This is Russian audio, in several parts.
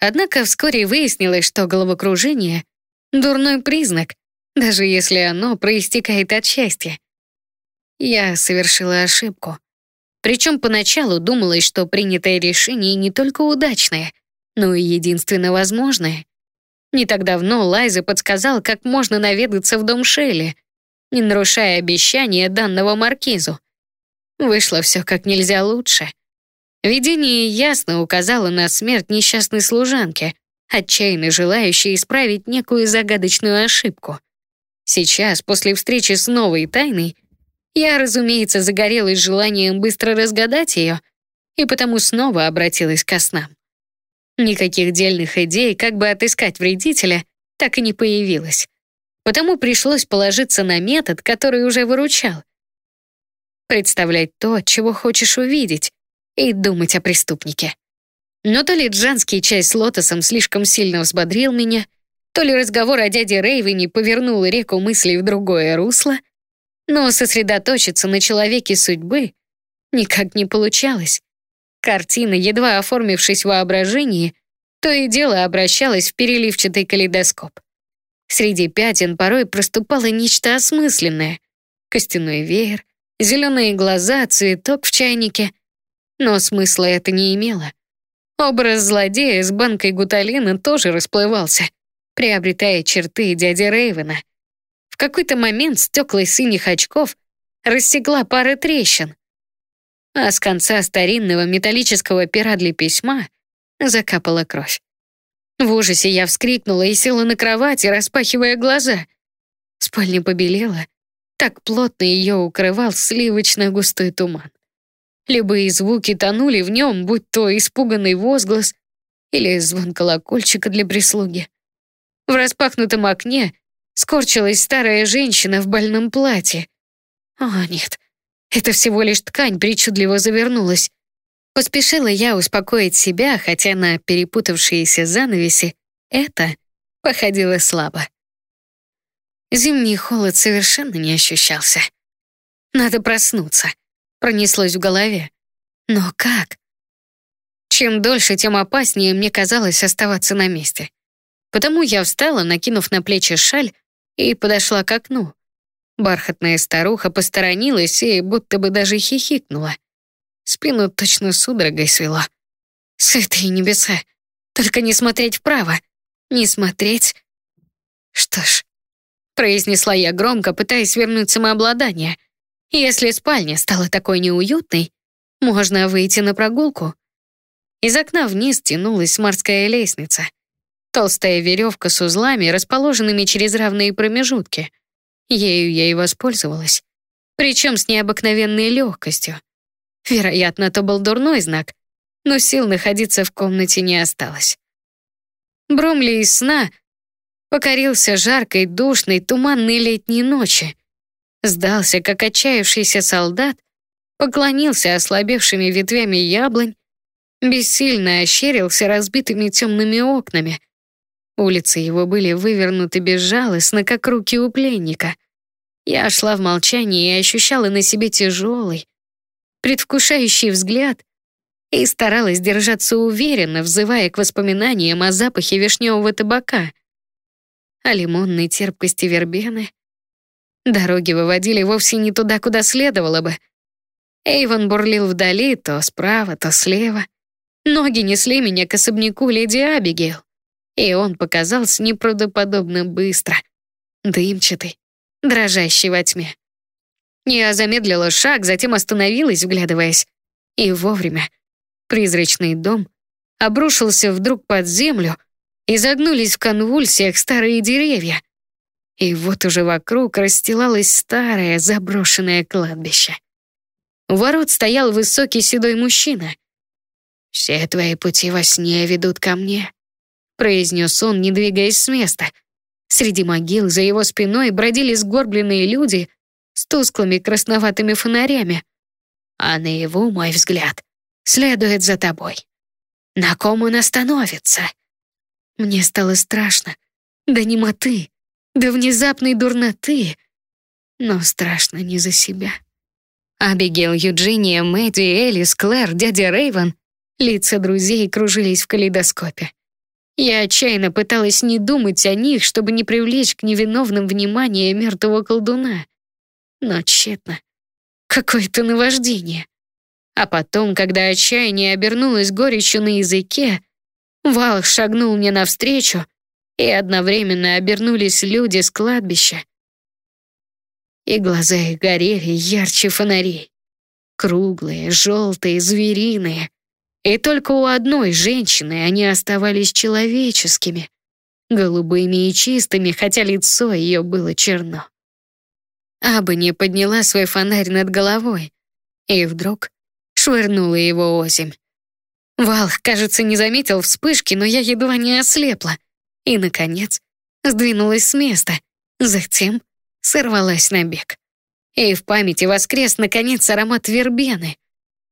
Однако вскоре выяснилось, что головокружение — дурной признак, даже если оно проистекает от счастья. Я совершила ошибку. Причем поначалу думалось, что принятое решение не только удачное, но и единственно возможное. Не так давно Лайза подсказал, как можно наведаться в дом Шелли, не нарушая обещания данного маркизу. Вышло все как нельзя лучше. Видение ясно указало на смерть несчастной служанки, отчаянно желающей исправить некую загадочную ошибку. Сейчас, после встречи с новой тайной, я, разумеется, загорелась желанием быстро разгадать ее, и потому снова обратилась ко снам. Никаких дельных идей, как бы отыскать вредителя, так и не появилось. Потому пришлось положиться на метод, который уже выручал. Представлять то, чего хочешь увидеть, и думать о преступнике. Но то ли джанский чай с лотосом слишком сильно взбодрил меня, то ли разговор о дяде Рейвене повернул реку мыслей в другое русло, но сосредоточиться на человеке судьбы никак не получалось. Картина, едва оформившись в воображении, то и дело обращалась в переливчатый калейдоскоп. Среди пятен порой проступало нечто осмысленное. Костяной веер, зеленые глаза, цветок в чайнике. Но смысла это не имело. Образ злодея с банкой гуталина тоже расплывался, приобретая черты дяди Рейвена. В какой-то момент стекла синих очков рассекла пара трещин, а с конца старинного металлического пера для письма закапала кровь. В ужасе я вскрикнула и села на кровати, распахивая глаза. Спальня побелела. Так плотно ее укрывал сливочно-густой туман. Любые звуки тонули в нем, будь то испуганный возглас или звон колокольчика для прислуги. В распахнутом окне скорчилась старая женщина в больном платье. О, нет, это всего лишь ткань причудливо завернулась. Поспешила я успокоить себя, хотя на перепутавшиеся занавеси это походило слабо. Зимний холод совершенно не ощущался. Надо проснуться, пронеслось в голове. Но как? Чем дольше, тем опаснее мне казалось оставаться на месте. Потому я встала, накинув на плечи шаль, и подошла к окну. Бархатная старуха посторонилась и будто бы даже хихикнула. Спину точно судорогой свело. Святые небеса, только не смотреть вправо, не смотреть. Что ж, произнесла я громко, пытаясь вернуть самообладание. Если спальня стала такой неуютной, можно выйти на прогулку. Из окна вниз тянулась морская лестница. Толстая веревка с узлами, расположенными через равные промежутки. Ею я и воспользовалась. Причем с необыкновенной легкостью. Вероятно, то был дурной знак, но сил находиться в комнате не осталось. Бромли из сна покорился жаркой, душной, туманной летней ночи. Сдался, как отчаявшийся солдат, поклонился ослабевшими ветвями яблонь, бессильно ощерился разбитыми темными окнами, Улицы его были вывернуты безжалостно, как руки у пленника. Я шла в молчании и ощущала на себе тяжелый, предвкушающий взгляд и старалась держаться уверенно, взывая к воспоминаниям о запахе вишневого табака, о лимонной терпкости вербены. Дороги выводили вовсе не туда, куда следовало бы. Эйвон бурлил вдали, то справа, то слева. Ноги несли меня к особняку леди Абигейл и он показался неправдоподобно быстро, дымчатый, дрожащий во тьме. Я замедлила шаг, затем остановилась, вглядываясь. И вовремя. Призрачный дом обрушился вдруг под землю, и загнулись в конвульсиях старые деревья. И вот уже вокруг расстилалось старое заброшенное кладбище. У ворот стоял высокий седой мужчина. «Все твои пути во сне ведут ко мне», произнес он, не двигаясь с места. Среди могил за его спиной бродили сгорбленные люди с тусклыми красноватыми фонарями. А наяву, мой взгляд, следует за тобой. На ком он остановится? Мне стало страшно. До немоты, до внезапной дурноты. Но страшно не за себя. Абигейл, Юджиния, Мэдди, Элис, Клэр, дядя Рейвен, лица друзей кружились в калейдоскопе. Я отчаянно пыталась не думать о них, чтобы не привлечь к невиновным внимание мертвого колдуна. Но тщетно. Какое-то наваждение. А потом, когда отчаяние обернулось горечью на языке, Вал шагнул мне навстречу, и одновременно обернулись люди с кладбища. И глаза их горели ярче фонарей. Круглые, желтые, звериные. И только у одной женщины они оставались человеческими, голубыми и чистыми, хотя лицо ее было черно. Абани подняла свой фонарь над головой и вдруг швырнула его озимь. Вал, кажется, не заметил вспышки, но я едва не ослепла. И, наконец, сдвинулась с места. Затем сорвалась на бег. И в памяти воскрес, наконец, аромат вербены.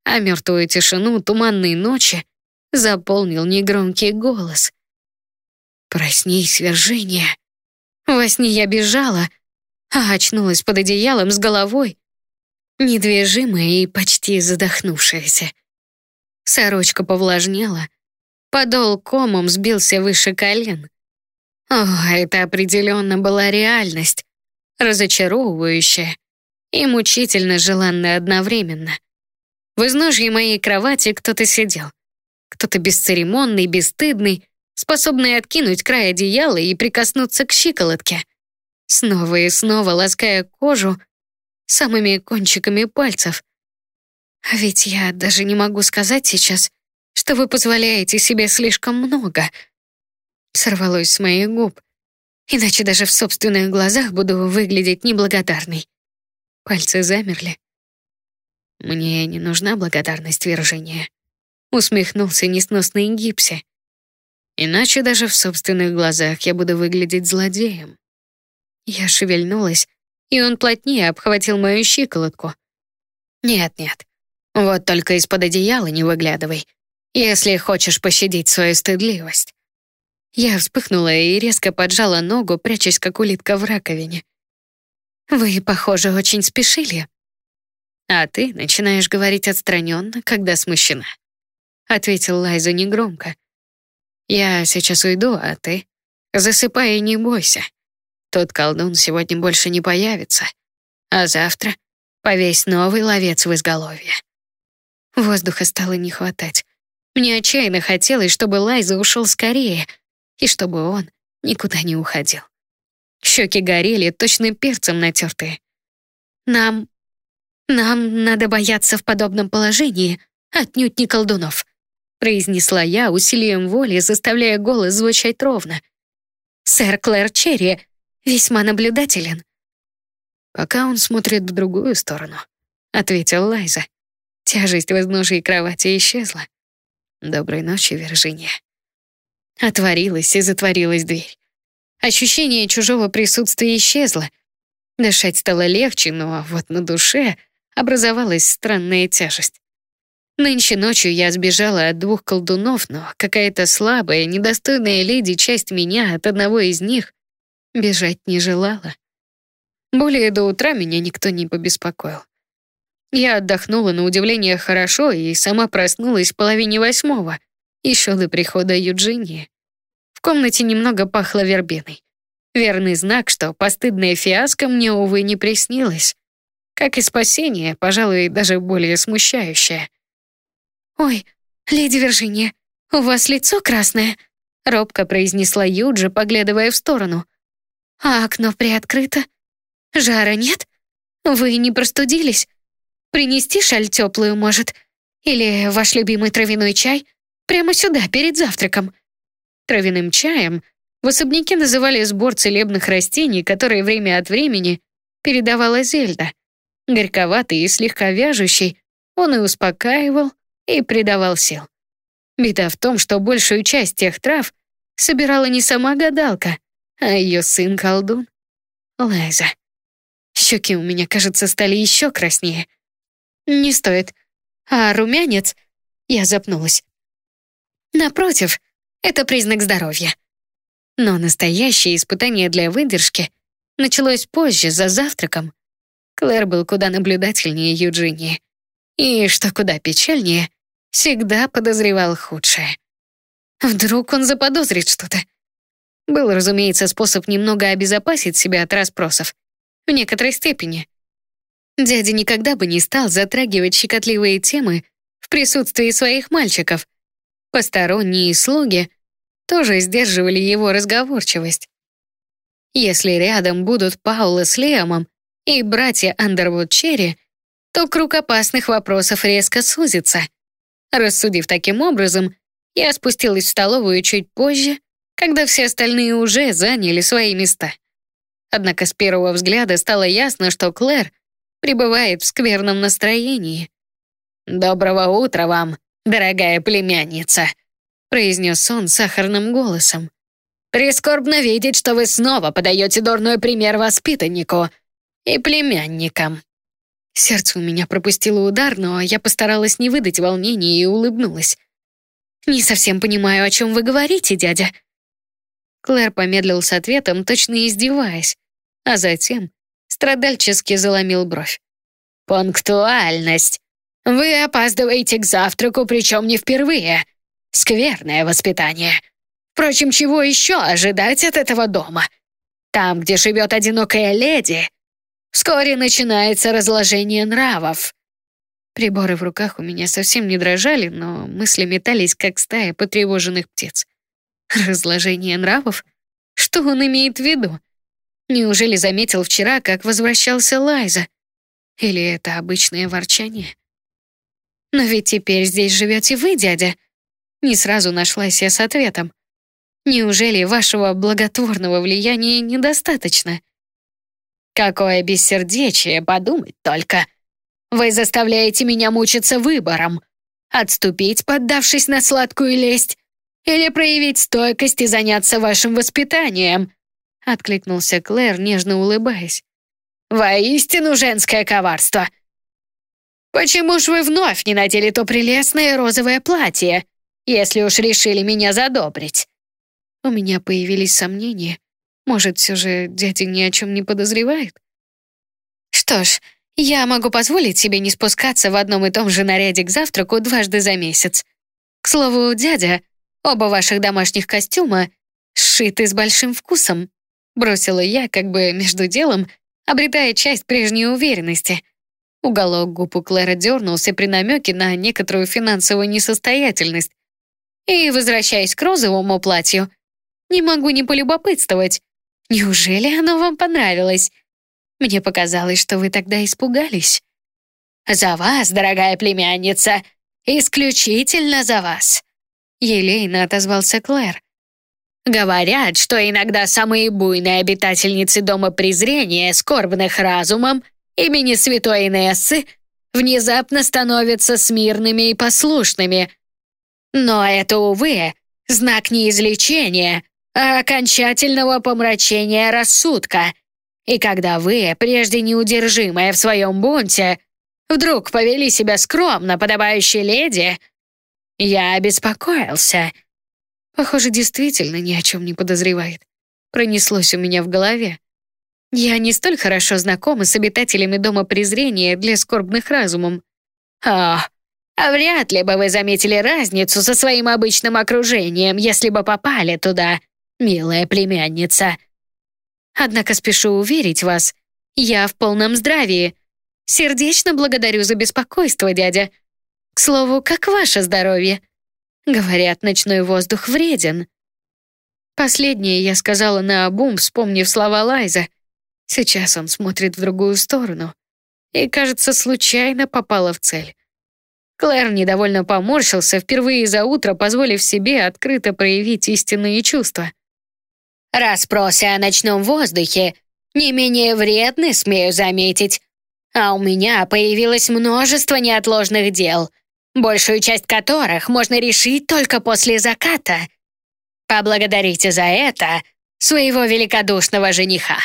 А мертвую тишину туманной ночи заполнил негромкий голос. «Проснись, Вержиния!» Во сне я бежала, а очнулась под одеялом с головой, недвижимая и почти задохнувшаяся. Сорочка повлажнела, подол комом сбился выше колен. О, это определенно была реальность, разочаровывающая и мучительно желанная одновременно. В изножье моей кровати кто-то сидел. Кто-то бесцеремонный, бесстыдный, способный откинуть край одеяла и прикоснуться к щиколотке. Снова и снова лаская кожу самыми кончиками пальцев. А ведь я даже не могу сказать сейчас, что вы позволяете себе слишком много. Сорвалось с моих губ. Иначе даже в собственных глазах буду выглядеть неблагодарной. Пальцы замерли. Мне не нужна благодарность Виржиния. Усмехнулся несносный гипси. Иначе даже в собственных глазах я буду выглядеть злодеем. Я шевельнулась, и он плотнее обхватил мою щиколотку. «Нет-нет, вот только из-под одеяла не выглядывай, если хочешь пощадить свою стыдливость». Я вспыхнула и резко поджала ногу, прячась как улитка в раковине. «Вы, похоже, очень спешили». «А ты начинаешь говорить отстраненно, когда смущена», — ответил Лайза негромко. «Я сейчас уйду, а ты засыпай и не бойся. Тот колдун сегодня больше не появится, а завтра повесь новый ловец в изголовье. Воздуха стало не хватать. Мне отчаянно хотелось, чтобы Лайза ушел скорее, и чтобы он никуда не уходил. Щеки горели, точно перцем натертые. Нам... нам надо бояться в подобном положении отнюдь не колдунов, произнесла я усилием воли, заставляя голос звучать ровно. Сэр Клэр Черри весьма наблюдателен». «Пока он смотрит в другую сторону», — ответил Лайза. Тяжесть в изножии кровати исчезла. «Доброй ночи, Виржиния». Отворилась и затворилась дверь. Ощущение чужого присутствия исчезло. Дышать стало легче, но вот на душе образовалась странная тяжесть. Нынче ночью я сбежала от двух колдунов, но какая-то слабая, недостойная леди часть меня от одного из них Бежать не желала. Более до утра меня никто не побеспокоил. Я отдохнула на удивление хорошо и сама проснулась в половине восьмого, еще до прихода Юджинии. В комнате немного пахло вербеной. Верный знак, что постыдная фиаско мне, увы, не приснилось. Как и спасение, пожалуй, даже более смущающее. «Ой, леди Виржиния, у вас лицо красное», — робко произнесла Юджи, поглядывая в сторону — а окно приоткрыто. Жара нет? Вы не простудились? Принести шаль теплую, может? Или ваш любимый травяной чай? Прямо сюда, перед завтраком. Травяным чаем в особняке называли сбор целебных растений, которые время от времени передавала Зельда. Горьковатый и слегка вяжущий, он и успокаивал, и придавал сил. Беда в том, что большую часть тех трав собирала не сама гадалка, а ее сын колдун — Лайза. Щеки у меня, кажется, стали еще краснее. Не стоит. А румянец? Я запнулась. Напротив, это признак здоровья. Но настоящее испытание для выдержки началось позже, за завтраком. Клэр был куда наблюдательнее Юджинии. И, что куда печальнее, всегда подозревал худшее. Вдруг он заподозрит что-то. Был, разумеется, способ немного обезопасить себя от расспросов. В некоторой степени. Дядя никогда бы не стал затрагивать щекотливые темы в присутствии своих мальчиков. Посторонние слуги тоже сдерживали его разговорчивость. Если рядом будут Паула с Лиамом и братья Андервуд Черри, то круг опасных вопросов резко сузится. Рассудив таким образом, я спустилась в столовую чуть позже, когда все остальные уже заняли свои места. Однако с первого взгляда стало ясно, что Клэр пребывает в скверном настроении. «Доброго утра вам, дорогая племянница», произнес он сахарным голосом. «Прискорбно видеть, что вы снова подаете дурной пример воспитаннику и племянникам». Сердце у меня пропустило удар, но я постаралась не выдать волнения и улыбнулась. «Не совсем понимаю, о чем вы говорите, дядя». Клэр помедлил с ответом, точно издеваясь, а затем страдальчески заломил бровь. «Пунктуальность. Вы опаздываете к завтраку, причем не впервые. Скверное воспитание. Впрочем, чего еще ожидать от этого дома? Там, где живет одинокая леди, вскоре начинается разложение нравов. Приборы в руках у меня совсем не дрожали, но мысли метались, как стая потревоженных птиц. Разложение нравов? Что он имеет в виду? Неужели заметил вчера, как возвращался Лайза? Или это обычное ворчание? Но ведь теперь здесь живете вы, дядя. Не сразу нашлась я с ответом. Неужели вашего благотворного влияния недостаточно? Какое бессердечие, подумать только. Вы заставляете меня мучиться выбором. Отступить, поддавшись на сладкую лесть, или проявить стойкость и заняться вашим воспитанием?» Откликнулся Клэр, нежно улыбаясь. «Воистину женское коварство!» «Почему ж вы вновь не надели то прелестное розовое платье, если уж решили меня задобрить?» У меня появились сомнения. Может, все же дядя ни о чем не подозревает? Что ж, я могу позволить себе не спускаться в одном и том же наряде к завтраку дважды за месяц. К слову, дядя, оба ваших домашних костюма сшиты с большим вкусом. Бросила я, как бы между делом, обретая часть прежней уверенности. Уголок губ у Клэра дернулся при намеке на некоторую финансовую несостоятельность. И, возвращаясь к розовому платью, не могу не полюбопытствовать. Неужели оно вам понравилось? Мне показалось, что вы тогда испугались. За вас, дорогая племянница, исключительно за вас. Елейно отозвался Клэр. Говорят, что иногда самые буйные обитательницы Дома презрения, скорбных разумом, имени святой Инессы, внезапно становятся смирными и послушными. Но это, увы, знак не излечения, а окончательного помрачения рассудка — и когда вы, прежде неудержимая в своем бунте, вдруг повели себя скромно, подобающей леди, я обеспокоился. Похоже, действительно ни о чем не подозревает. Пронеслось у меня в голове. Я не столь хорошо знакома с обитателями Дома презрения для скорбных разумом. О, а вряд ли бы вы заметили разницу со своим обычным окружением, если бы попали туда, милая племянница. Однако спешу уверить вас, я в полном здравии. Сердечно благодарю за беспокойство, дядя. К слову, как ваше здоровье? Говорят, ночной воздух вреден. Последнее я сказала на обум, вспомнив слова Лайза. Сейчас он смотрит в другую сторону и, кажется, случайно попала в цель. Клэр недовольно поморщился, впервые за утро позволив себе открыто проявить истинные чувства. Расспросы о ночном воздухе не менее вредны, смею заметить. А у меня появилось множество неотложных дел, большую часть которых можно решить только после заката. Поблагодарите за это своего великодушного жениха».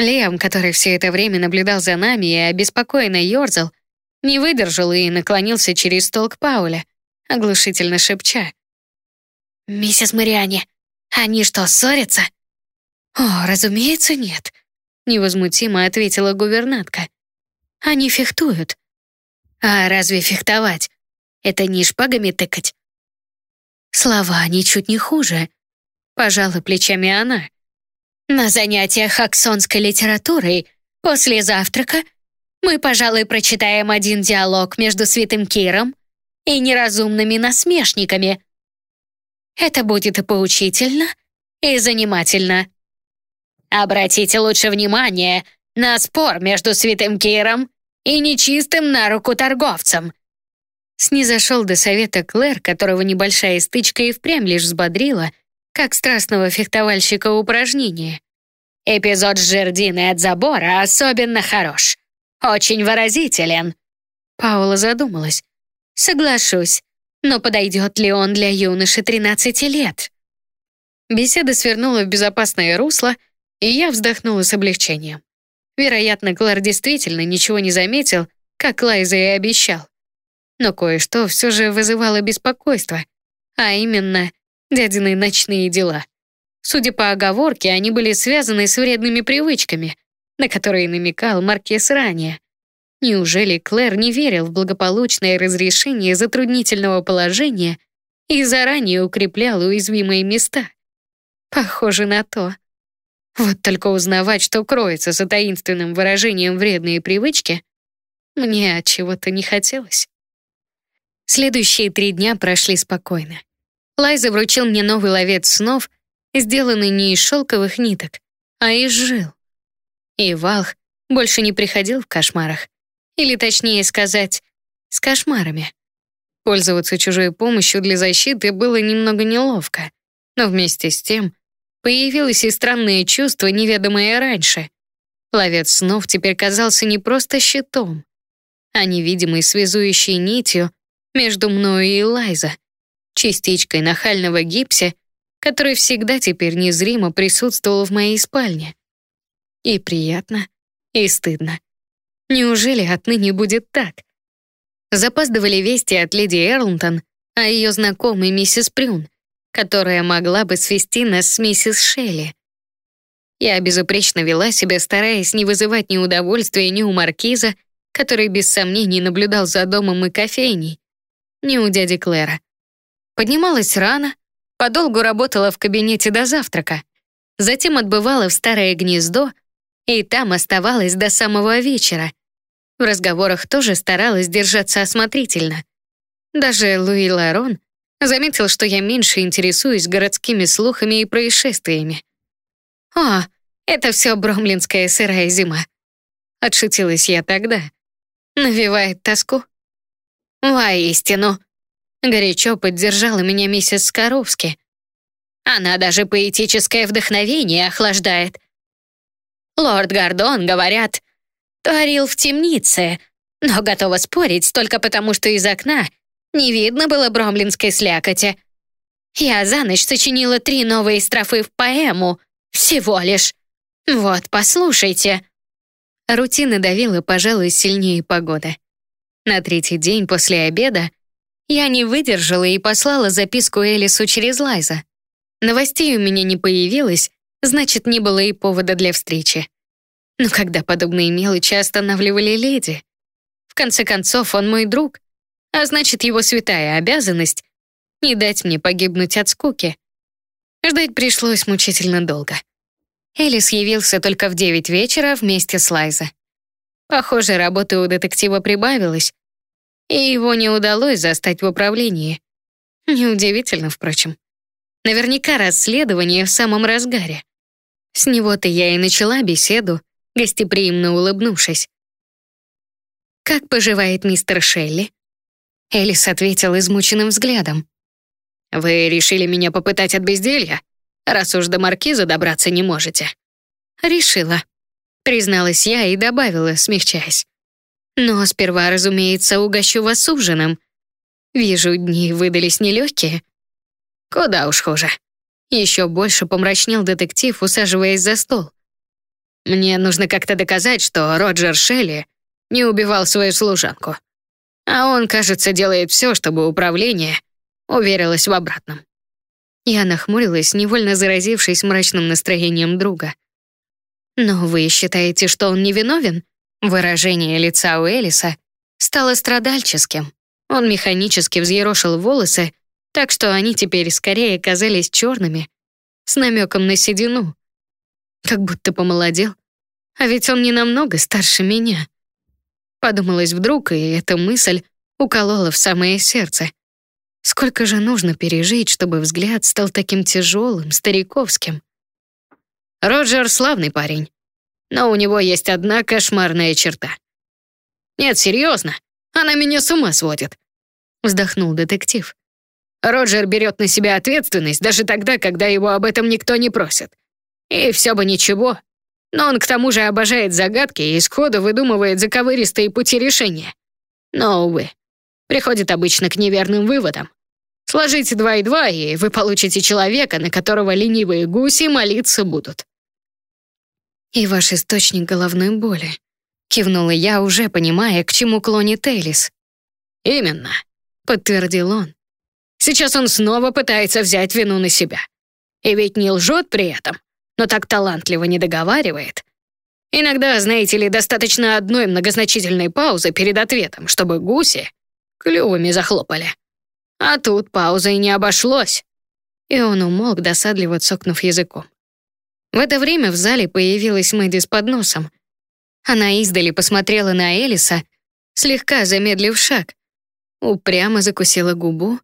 Лем, который все это время наблюдал за нами и обеспокоенно ерзал, не выдержал и наклонился через стол к Пауле, оглушительно шепча. «Миссис Мариане, они что, ссорятся? О, разумеется, нет, невозмутимо ответила гувернантка. Они фехтуют. А разве фехтовать? Это не шпагами тыкать? Слова ничуть не хуже. Пожала плечами она. На занятиях аксонской литературой после завтрака мы, пожалуй, прочитаем один диалог между святым Киром и неразумными насмешниками. Это будет и поучительно, и занимательно. Обратите лучше внимание на спор между святым Киром и нечистым на руку торговцем. Снизошел до совета Клэр, которого небольшая стычка и впрямь лишь взбодрила, как страстного фехтовальщика упражнение. Эпизод с жердиной от забора особенно хорош. Очень выразителен. Паула задумалась. Соглашусь, но подойдет ли он для юноши 13 лет? Беседа свернула в безопасное русло, и я вздохнула с облегчением. Вероятно, Клар действительно ничего не заметил, как Лайза и обещал. Но кое-что все же вызывало беспокойство, а именно дядины ночные дела. Судя по оговорке, они были связаны с вредными привычками, на которые намекал Маркес ранее. Неужели Клэр не верил в благополучное разрешение затруднительного положения и заранее укреплял уязвимые места? Похоже на то. Вот только узнавать, что кроется за таинственным выражением «вредные привычки», мне от чего-то не хотелось. Следующие три дня прошли спокойно. Лайза вручил мне новый ловец снов, сделанный не из шелковых ниток, а из жил. И Валх больше не приходил в кошмарах. Или точнее сказать, с кошмарами. Пользоваться чужой помощью для защиты было немного неловко, но вместе с тем появилось и странное чувство, неведомое раньше. Ловец снов теперь казался не просто щитом, а невидимой связующей нитью между мною и Лайза, частичкой нахального гипса, который всегда теперь незримо присутствовал в моей спальне. И приятно, и стыдно. Неужели отныне будет так? Запаздывали вести от леди Эрлтон о ее знакомой миссис Прюн, которая могла бы свести нас с миссис Шелли. Я безупречно вела себя, стараясь не вызывать неудовольствия ни у маркиза, который без сомнений наблюдал за домом и кофейней, ни у дяди Клэра. Поднималась рано, подолгу работала в кабинете до завтрака, затем отбывала в старое гнездо и там оставалась до самого вечера, в разговорах тоже старалась держаться осмотрительно. Даже Луи Ларон заметил, что я меньше интересуюсь городскими слухами и происшествиями. «О, это все бромлинская сырая зима», — отшутилась я тогда. «Навевает тоску». «Воистину», — горячо поддержала меня миссис Скоровски. «Она даже поэтическое вдохновение охлаждает. Лорд Гордон, говорят, Творил в темнице, но готова спорить только потому, что из окна не видно было бромлинской слякоти. Я за ночь сочинила три новые строфы в поэму. Всего лишь. Вот, послушайте. Рутина давила, пожалуй, сильнее погоды. На третий день после обеда я не выдержала и послала записку Элису через Лайза. Новостей у меня не появилось, значит, не было и повода для встречи. Но когда подобные мелочи останавливали леди? В конце концов, он мой друг, а значит, его святая обязанность — не дать мне погибнуть от скуки. Ждать пришлось мучительно долго. Элис явился только в девять вечера вместе с Лайза. Похоже, работы у детектива прибавилось, и его не удалось застать в управлении. Неудивительно, впрочем. Наверняка расследование в самом разгаре. С него-то я и начала беседу, гостеприимно улыбнувшись. «Как поживает мистер Шелли?» Элис ответил измученным взглядом. «Вы решили меня попытать от безделья, раз уж до маркиза добраться не можете?» «Решила», — призналась я и добавила, смягчаясь. «Но сперва, разумеется, угощу вас ужином. Вижу, дни выдались нелегкие». «Куда уж хуже». Еще больше помрачнел детектив, усаживаясь за стол. Мне нужно как-то доказать, что Роджер Шелли не убивал свою служанку. А он, кажется, делает все, чтобы управление уверилось в обратном. Я нахмурилась, невольно заразившись мрачным настроением друга. «Но вы считаете, что он невиновен?» Выражение лица у Элиса стало страдальческим. Он механически взъерошил волосы так что они теперь скорее казались черными, с намеком на седину. Как будто помолодел. А ведь он не намного старше меня. Подумалось вдруг, и эта мысль уколола в самое сердце. Сколько же нужно пережить, чтобы взгляд стал таким тяжелым, стариковским? Роджер славный парень, но у него есть одна кошмарная черта. Нет, серьезно, она меня с ума сводит. Вздохнул детектив. Роджер берет на себя ответственность даже тогда, когда его об этом никто не просит. И все бы ничего. Но он к тому же обожает загадки и сходу выдумывает заковыристые пути решения. Но, увы, приходит обычно к неверным выводам. Сложите два и два, и вы получите человека, на которого ленивые гуси молиться будут. «И ваш источник головной боли», — кивнула я, уже понимая, к чему клонит Элис. «Именно», — подтвердил он. «Сейчас он снова пытается взять вину на себя. И ведь не лжет при этом, но так талантливо не договаривает. Иногда, знаете ли, достаточно одной многозначительной паузы перед ответом, чтобы гуси клювами захлопали. А тут паузой не обошлось». И он умолк, досадливо цокнув языком. В это время в зале появилась Мэдди с подносом. Она издали посмотрела на Элиса, слегка замедлив шаг. Упрямо закусила губу.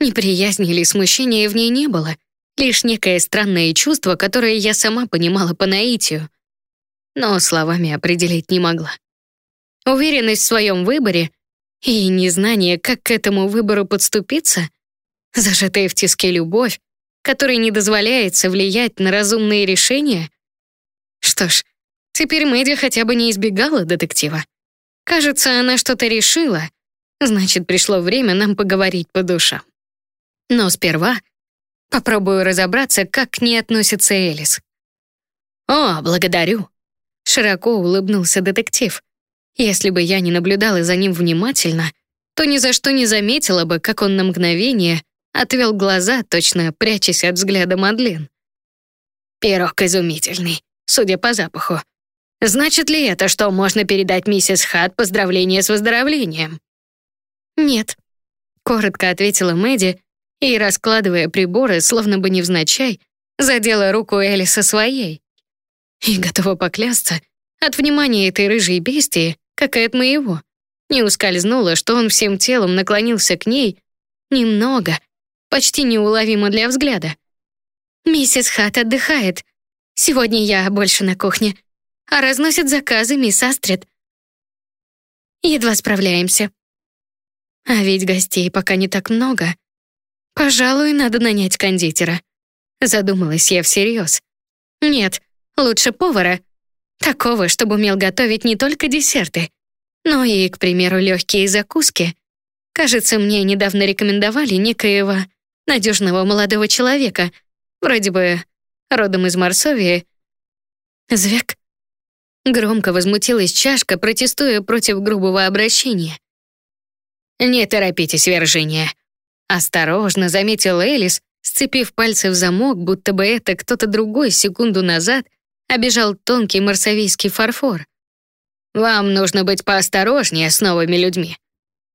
Неприязни или смущения в ней не было, лишь некое странное чувство, которое я сама понимала по наитию, но словами определить не могла. Уверенность в своем выборе и незнание, как к этому выбору подступиться, зажатая в тиске любовь, которой не дозволяется влиять на разумные решения? Что ж, теперь Мэдди хотя бы не избегала детектива. Кажется, она что-то решила. Значит, пришло время нам поговорить по душам. Но сперва попробую разобраться, как к ней относится Элис. «О, благодарю!» Широко улыбнулся детектив. Если бы я не наблюдала за ним внимательно, то ни за что не заметила бы, как он на мгновение отвел глаза, точно прячась от взгляда Мадлен. «Пирог изумительный, судя по запаху. Значит ли это, что можно передать миссис Хат поздравление с выздоровлением?» «Нет», — коротко ответила Мэдди и, раскладывая приборы, словно бы невзначай, задела руку Элиса своей. И готова поклясться, от внимания этой рыжей бестии, как и от моего, не ускользнуло, что он всем телом наклонился к ней немного, почти неуловимо для взгляда. «Миссис Хат отдыхает. Сегодня я больше на кухне, а разносит заказы мисс Астрид. Едва справляемся. А ведь гостей пока не так много. Пожалуй, надо нанять кондитера. Задумалась я всерьез. Нет, лучше повара. Такого, чтобы умел готовить не только десерты, но и, к примеру, легкие закуски. Кажется, мне недавно рекомендовали некоего надежного молодого человека, вроде бы родом из Марсовии. Звяк. Громко возмутилась чашка, протестуя против грубого обращения. «Не торопитесь, Вержиния», — осторожно заметил Элис, сцепив пальцы в замок, будто бы это кто-то другой секунду назад обижал тонкий марсовийский фарфор. «Вам нужно быть поосторожнее с новыми людьми,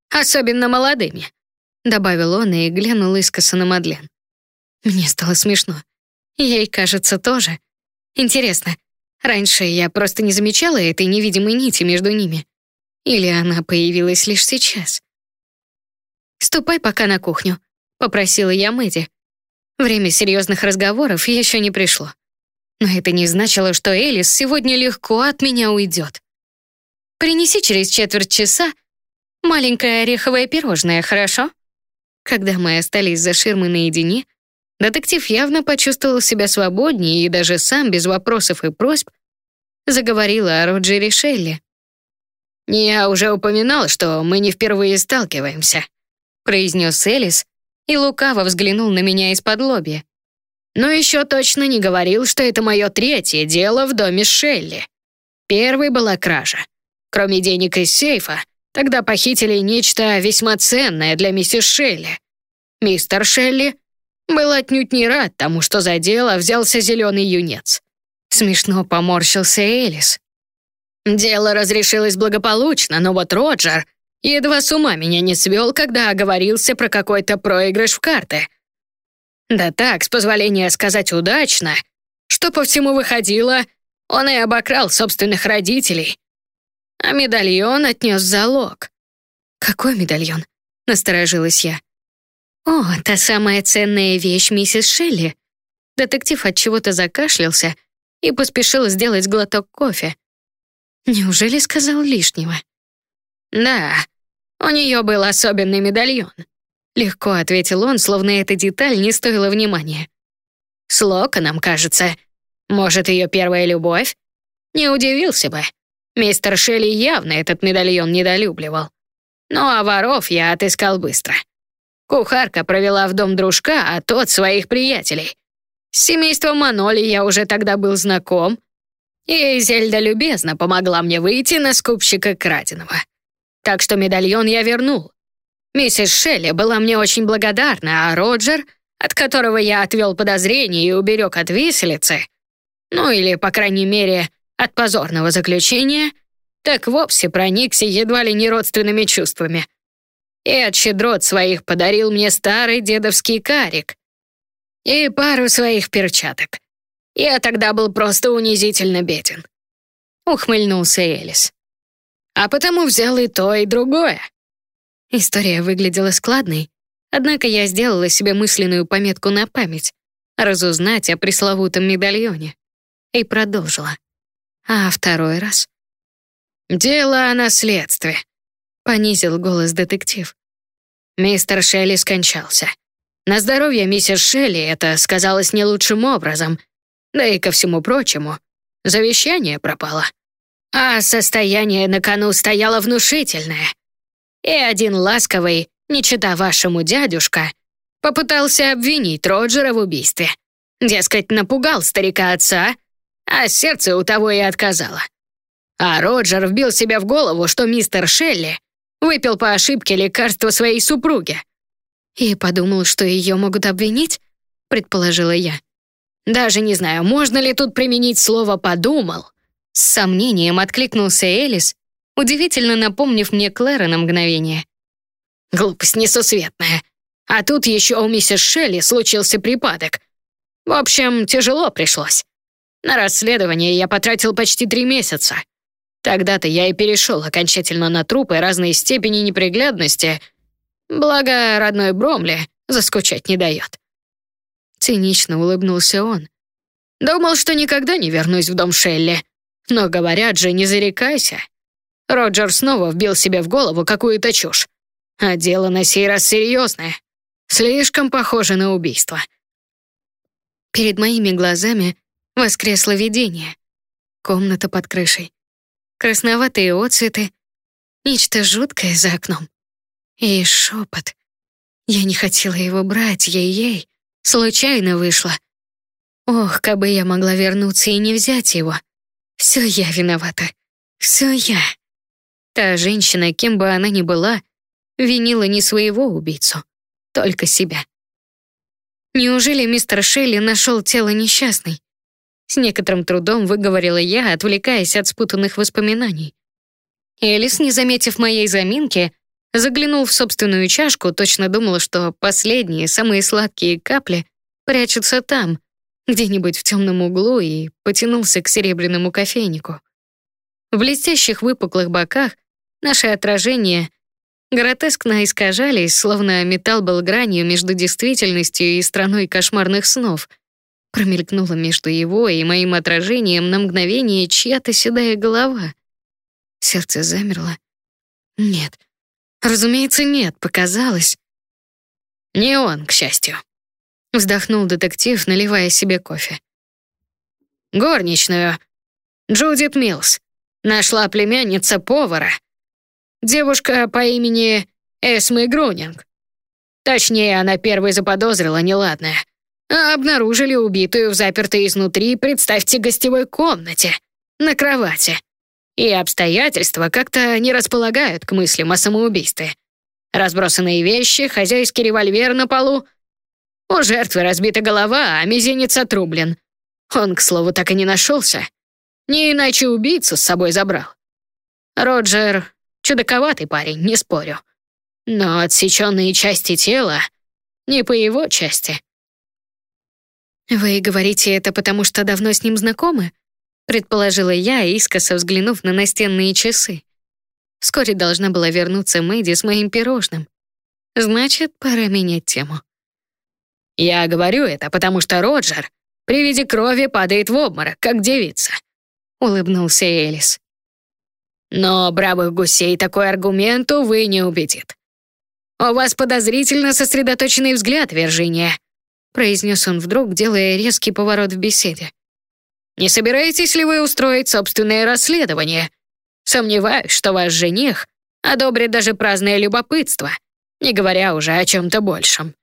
особенно молодыми добавил он и глянул искоса на Мадлен. Мне стало смешно. Ей, кажется, тоже. Интересно, раньше я просто не замечала этой невидимой нити между ними? Или она появилась лишь сейчас? «Ступай пока на кухню», — попросила я Мэдди. Время серьезных разговоров еще не пришло. Но это не значило, что Элис сегодня легко от меня уйдет. «Принеси через четверть часа маленькое ореховое пирожное, хорошо?» Когда мы остались за ширмой наедине, детектив явно почувствовал себя свободнее и даже сам, без вопросов и просьб, заговорила о Роджере Шелли. «Я уже упоминал, что мы не впервые сталкиваемся», произнес Элис и лукаво взглянул на меня из-под лобья. «Но еще точно не говорил, что это мое третье дело в доме Шелли. Первой была кража. Кроме денег из сейфа, Тогда похитили нечто весьма ценное для миссис Шелли. Мистер Шелли был отнюдь не рад тому, что за дело взялся зеленый юнец. Смешно поморщился Элис. Дело разрешилось благополучно, но вот Роджер Едва с ума меня не свел, когда оговорился про какой-то проигрыш в карты. Да так, с позволения сказать удачно, что по всему выходило, он и обокрал собственных родителей. А медальон отнес залог. «Какой медальон?» — насторожилась я. «О, та самая ценная вещь миссис Шелли». Детектив от чего-то закашлялся и поспешил сделать глоток кофе. Неужели сказал лишнего? «Да, у нее был особенный медальон», — легко ответил он, словно эта деталь не стоила внимания. «С Локоном, кажется. Может, ее первая любовь? Не удивился бы. Мистер Шелли явно этот медальон недолюбливал. Ну а воров я отыскал быстро. Кухарка провела в дом дружка, а тот своих приятелей. С семейством Маноли я уже тогда был знаком, и Зельда любезно помогла мне выйти на скупщика краденого. Так что медальон я вернул. Миссис Шелли была мне очень благодарна, а Роджер, от которого я отвел подозрения и уберег от виселицы, ну или, по крайней мере, от позорного заключения, так вовсе проникся едва ли не родственными чувствами. И от щедрот своих подарил мне старый дедовский карик и пару своих перчаток. Я тогда был просто унизительно беден. Ухмыльнулся Элис. А потому взял и то, и другое. История выглядела складной, однако я сделала себе мысленную пометку на память — разузнать о пресловутом медальоне. И продолжила. А второй раз? «Дело о наследстве», — понизил голос детектив. Мистер Шелли скончался. На здоровье миссис Шелли это сказалось не лучшим образом, да и ко всему прочему, завещание пропало. А состояние на кону стояло внушительное. И один ласковый, не чита вашему дядюшка, попытался обвинить Роджера в убийстве. Дескать, напугал старика отца, а сердце у того и отказало. А Роджер вбил себе в голову, что мистер Шелли выпил по ошибке лекарство своей супруги. И подумал, что ее могут обвинить, предположила я. Даже не знаю, можно ли тут применить слово «подумал». С сомнением откликнулся Элис, удивительно напомнив мне Клэра на мгновение. Глупость несусветная. А тут еще у миссис Шелли случился припадок. В общем, тяжело пришлось. На расследование я потратил почти три месяца. Тогда-то я и перешел окончательно на трупы разной степени неприглядности. Благо, родной Бромли заскучать не дает. Цинично улыбнулся он. Думал, что никогда не вернусь в дом Шелли. Но говорят же, не зарекайся. Роджер снова вбил себе в голову какую-то чушь. А дело на сей раз серьезное. Слишком похоже на убийство. Перед моими глазами воскресло видение. Комната под крышей. Красноватые отцветы. Нечто жуткое за окном. И шепот. Я не хотела его брать, ей-ей. Случайно вышло. Ох, как бы я могла вернуться и не взять его. Все я виновата. Все я. Та женщина, кем бы она ни была, винила не своего убийцу, только себя. Неужели мистер Шелли нашел тело несчастной? С некоторым трудом выговорила я, отвлекаясь от спутанных воспоминаний. Элис, не заметив моей заминки, заглянул в собственную чашку, точно думал, что последние, самые сладкие капли прячутся там, где-нибудь в темном углу, и потянулся к серебряному кофейнику. В блестящих выпуклых боках наши отражения гротескно искажались, словно металл был гранью между действительностью и страной кошмарных снов — Промелькнула между его и моим отражением на мгновение чья-то седая голова. Сердце замерло. Нет. Разумеется, нет, показалось. Не он, к счастью. Вздохнул детектив, наливая себе кофе. Горничную. Джудит Милс. Нашла племянница повара. Девушка по имени Эсмы Грунинг. Точнее, она первой заподозрила неладное — обнаружили убитую в запертой изнутри, представьте, гостевой комнате, на кровати. И обстоятельства как-то не располагают к мыслям о самоубийстве. Разбросанные вещи, хозяйский револьвер на полу. У жертвы разбита голова, а мизинец отрублен. Он, к слову, так и не нашелся. Не иначе убийцу с собой забрал. Роджер Чудаковатый парень, не спорю. Но отсеченные части тела не по его части. «Вы говорите это потому, что давно с ним знакомы?» предположила я, искоса взглянув на настенные часы. Вскоре должна была вернуться Мэдди с моим пирожным. Значит, пора менять тему. «Я говорю это, потому что Роджер при виде крови падает в обморок, как девица», — улыбнулся Элис. «Но бравых гусей такой аргумент, увы, не убедит. У вас подозрительно сосредоточенный взгляд, Виржиния», — произнес он вдруг, делая резкий поворот в беседе. «Не собираетесь ли вы устроить собственное расследование? Сомневаюсь, что ваш жених одобрит даже праздное любопытство, не говоря уже о чем-то большем».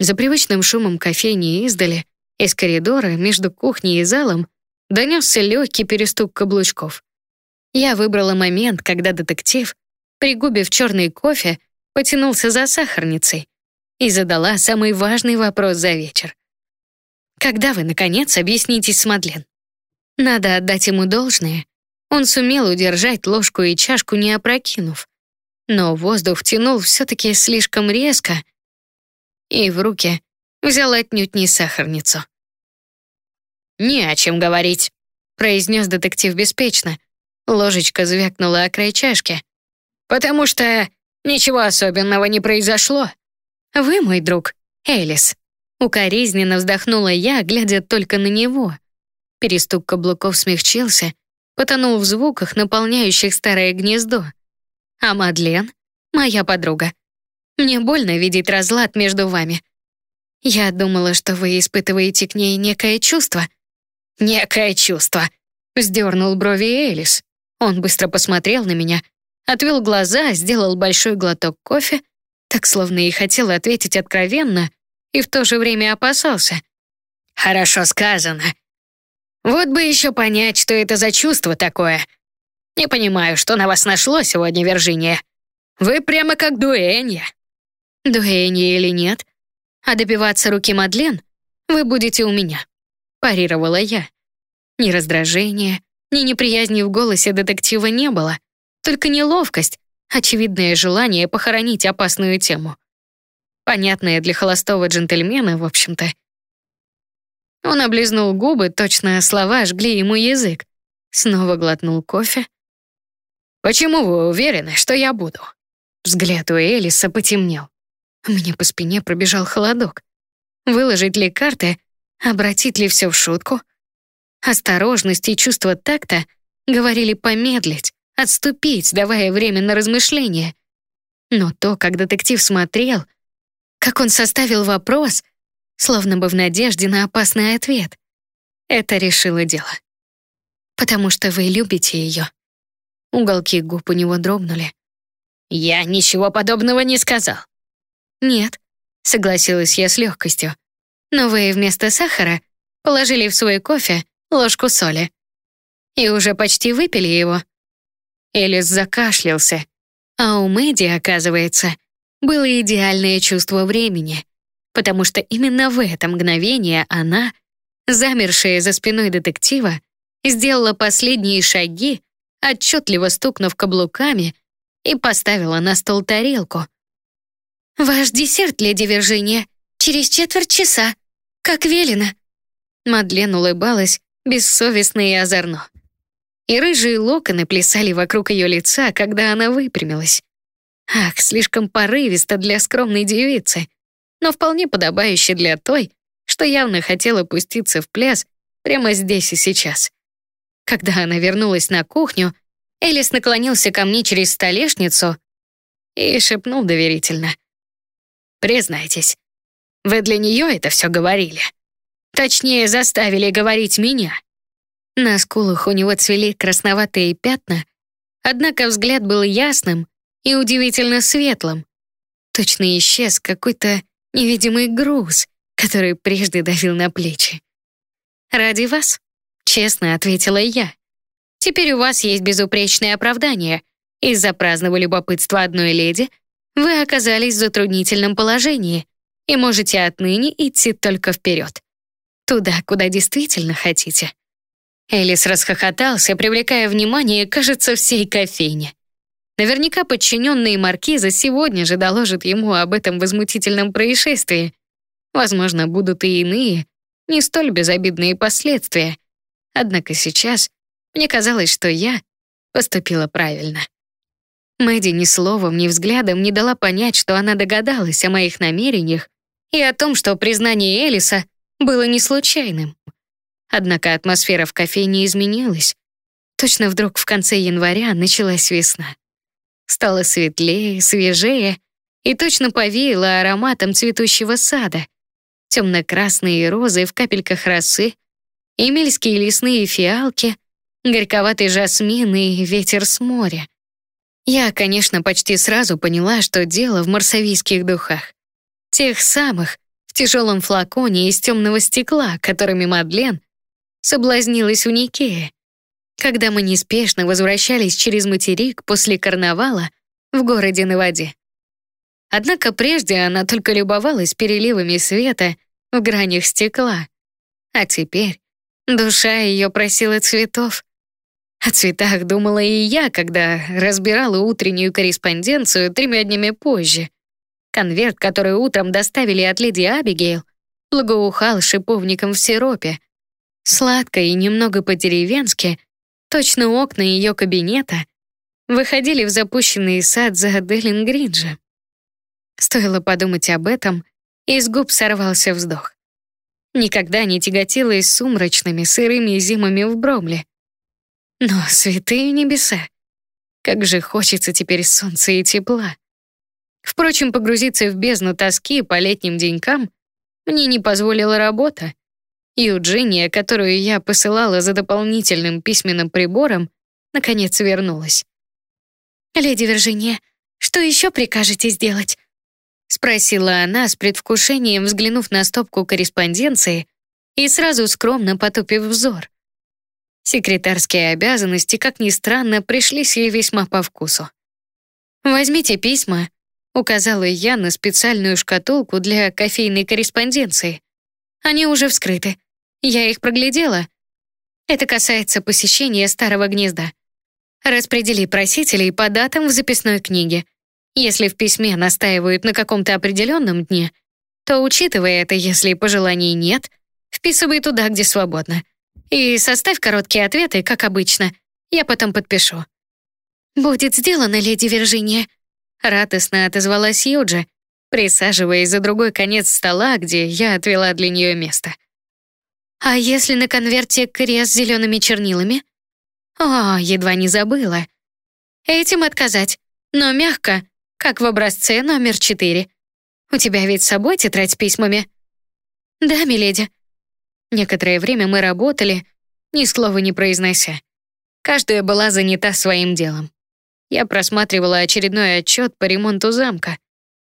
За привычным шумом кофейни издали, из коридора между кухней и залом донесся легкий перестук каблучков. Я выбрала момент, когда детектив, пригубив черный кофе, потянулся за сахарницей и задала самый важный вопрос за вечер. «Когда вы, наконец, объяснитесь с Мадлен?» Надо отдать ему должное. Он сумел удержать ложку и чашку, не опрокинув. Но воздух втянул все-таки слишком резко — и в руки взял отнюдь не сахарницу. «Не о чем говорить», — произнес детектив беспечно. Ложечка звякнула о край чашки. «Потому что ничего особенного не произошло». «Вы мой друг, Элис». Укоризненно вздохнула я, глядя только на него. Перестук каблуков смягчился, потонул в звуках, наполняющих старое гнездо. А Мадлен — моя подруга. Мне больно видеть разлад между вами. Я думала, что вы испытываете к ней некое чувство». «Некое чувство», — вздернул брови Элис. Он быстро посмотрел на меня, отвел глаза, сделал большой глоток кофе, так словно и хотел ответить откровенно, и в то же время опасался. «Хорошо сказано. Вот бы еще понять, что это за чувство такое. Не понимаю, что на вас нашло сегодня, Виржиния. Вы прямо как дуэнья». Дуэни или нет, а добиваться руки Мадлен вы будете у меня», — парировала я. Ни раздражения, ни неприязни в голосе детектива не было, только неловкость, очевидное желание похоронить опасную тему. Понятное для холостого джентльмена, в общем-то. Он облизнул губы, точно слова жгли ему язык. Снова глотнул кофе. «Почему вы уверены, что я буду?» Взгляд у Элиса потемнел. Меня по спине пробежал холодок. Выложить ли карты? Обратить ли все в шутку? Осторожность и чувство такта говорили помедлить, отступить, давая время на размышление. Но то, как детектив смотрел, как он составил вопрос, словно бы в надежде на опасный ответ, это решило дело. Потому что вы любите ее. Уголки губ у него дрогнули. «Я ничего подобного не сказал. «Нет», — согласилась я с легкостью. «Но вы вместо сахара положили в свой кофе ложку соли. И уже почти выпили его». Элис закашлялся. А у Мэдди, оказывается, было идеальное чувство времени, потому что именно в это мгновение она, замершая за спиной детектива, сделала последние шаги, отчетливо стукнув каблуками, и поставила на стол тарелку, «Ваш десерт, леди Виржиния, через четверть часа, как велено». Мадлен улыбалась, бессовестно и озорно. И рыжие локоны плясали вокруг ее лица, когда она выпрямилась. Ах, слишком порывисто для скромной девицы, но вполне подобающе для той, что явно хотела пуститься в пляс прямо здесь и сейчас. Когда она вернулась на кухню, Элис наклонился ко мне через столешницу и шепнул доверительно. Признайтесь, вы для нее это все говорили? Точнее, заставили говорить меня. На скулах у него цвели красноватые пятна, однако взгляд был ясным и удивительно светлым. Точно исчез какой-то невидимый груз, который прежде давил на плечи. «Ради вас», — честно ответила я. «Теперь у вас есть безупречное оправдание. Из-за праздного любопытства одной леди — вы оказались в затруднительном положении и можете отныне идти только вперед. Туда, куда действительно хотите. Элис расхохотался, привлекая внимание, кажется, всей кофейни. Наверняка подчиненные маркиза сегодня же доложат ему об этом возмутительном происшествии. Возможно, будут и иные, не столь безобидные последствия. Однако сейчас мне казалось, что я поступила правильно. Мэдди ни словом, ни взглядом не дала понять, что она догадалась о моих намерениях и о том, что признание Элиса было не случайным. Однако атмосфера в кофейне изменилась. Точно вдруг в конце января началась весна. Стало светлее, свежее и точно повеяло ароматом цветущего сада. Темно-красные розы в капельках росы, эмильские лесные фиалки, горьковатый жасмин и ветер с моря. Я, конечно, почти сразу поняла, что дело в марсавийских духах. Тех самых, в тяжелом флаконе из темного стекла, которыми Мадлен соблазнилась у Никея. Когда мы неспешно возвращались через материк после карнавала в городе на воде. Однако прежде она только любовалась переливами света в гранях стекла. А теперь душа ее просила цветов. О цветах думала и я, когда разбирала утреннюю корреспонденцию тремя днями позже. Конверт, который утром доставили от леди Абигейл, благоухал шиповником в сиропе. Сладко и немного по-деревенски, точно окна ее кабинета, выходили в запущенный сад за Делингриджа. Стоило подумать об этом, и с губ сорвался вздох. Никогда не тяготилась сумрачными сырыми зимами в Бромле. Но святые небеса, как же хочется теперь солнца и тепла. Впрочем, погрузиться в бездну тоски по летним денькам мне не позволила работа. Юджиния, которую я посылала за дополнительным письменным прибором, наконец вернулась. «Леди Виржиния, что еще прикажете сделать?» Спросила она с предвкушением, взглянув на стопку корреспонденции и сразу скромно потупив взор. Секретарские обязанности, как ни странно, пришлись ей весьма по вкусу. «Возьмите письма», — указала я на специальную шкатулку для кофейной корреспонденции. «Они уже вскрыты. Я их проглядела. Это касается посещения старого гнезда. Распредели просителей по датам в записной книге. Если в письме настаивают на каком-то определенном дне, то, учитывая это, если пожеланий нет, вписывай туда, где свободно. И составь короткие ответы, как обычно. Я потом подпишу». «Будет сделано, леди Виржиния», — радостно отозвалась Юджи, присаживаясь за другой конец стола, где я отвела для нее место. «А если на конверте крест с зелеными чернилами?» «О, едва не забыла. Этим отказать, но мягко, как в образце номер четыре. У тебя ведь с собой тетрадь с письмами?» «Да, миледи», Некоторое время мы работали, ни слова не произнося. Каждая была занята своим делом. Я просматривала очередной отчет по ремонту замка.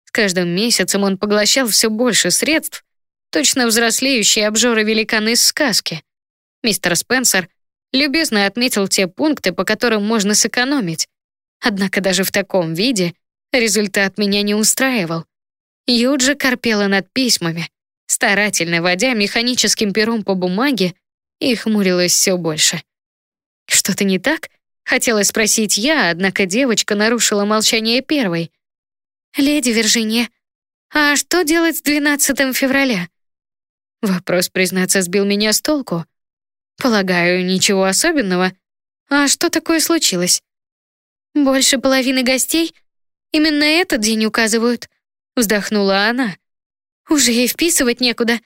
С каждым месяцем он поглощал все больше средств, точно взрослеющие обжоры великаны из сказки. Мистер Спенсер любезно отметил те пункты, по которым можно сэкономить. Однако даже в таком виде результат меня не устраивал. Юджи корпела над письмами старательно водя механическим пером по бумаге, и хмурилась все больше. «Что-то не так?» — хотела спросить я, однако девочка нарушила молчание первой. «Леди Виржиния, а что делать с 12 февраля?» Вопрос, признаться, сбил меня с толку. Полагаю, ничего особенного. А что такое случилось? Больше половины гостей именно этот день указывают, вздохнула она. Уже и вписывать некуда,